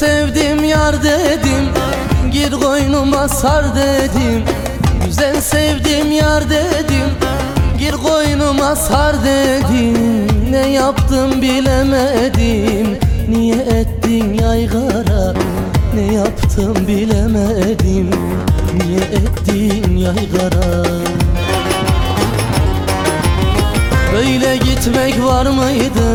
sevdim yar dedim. Gir koynuma sar dedim. Güzel sevdim yar dedim. Gir koynuma sar dedim. Ne yaptım bilemedim. Niye ettin yaygara? Ne yaptım bilemedim. Niye ettin yaygara? Böyle gitmek var mıydı?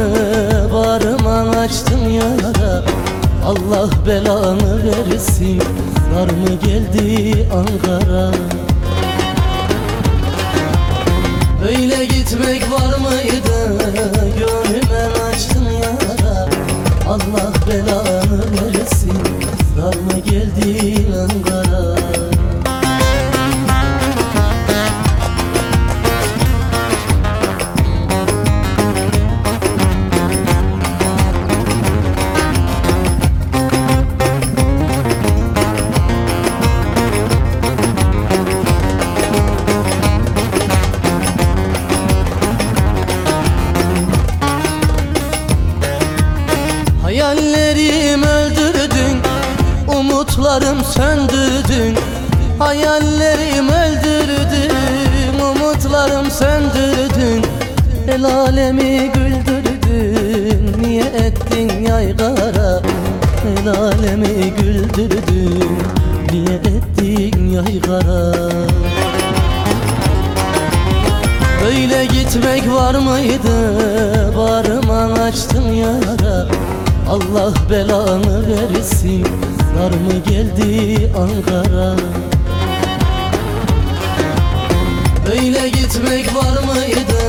Allah belanı versin. Dar mı geldi Ankara? Böyle gitmek var mıydı? Gönlüme açtım yara. Allah belanı versin. Dar mı geldi Ankara Umutlarım söndürdün Hayallerim öldürdün Umutlarım söndürdün El alemi güldürdün Niye ettin yaygara El alemi güldürdün Niye ettin yaygara Böyle gitmek var mıydı? Bağrıma açtım yara Allah belanı versin. Dar mı geldi Ankara? Böyle gitmek var mıydı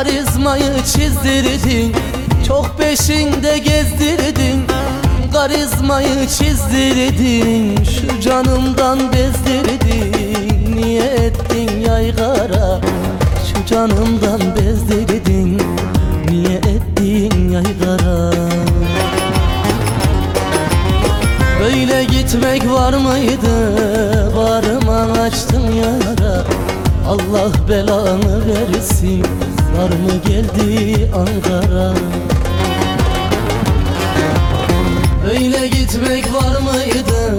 Karizmayı çizdirdin Çok peşinde gezdirdin. Karizmayı çizdirdin Şu canımdan bezdirdin. Niye ettin yaygara Şu canımdan bezdirdin. Niye ettin yaygara? Böyle gitmek var mıydı? Bağrıma açtım yara. Allah belanı versin Dar mı geldi Ankara? Böyle gitmek var mıydı?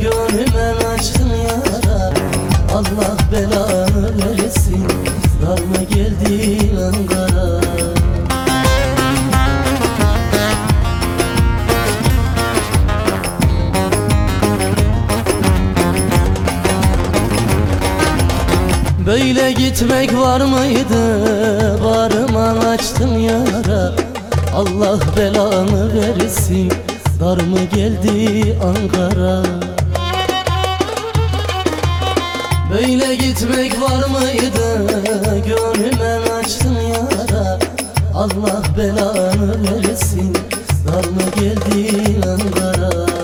Gönlüme açtım yara. Allah belanı versin. Dar mı geldi Ankara? Böyle gitmek var mıydı açtın yara? Allah belanı versin. Dar mı geldi Ankara? Böyle gitmek var mıydı? Gönlüme açtın yara? Allah belanı versin. Dar mı geldi Ankara?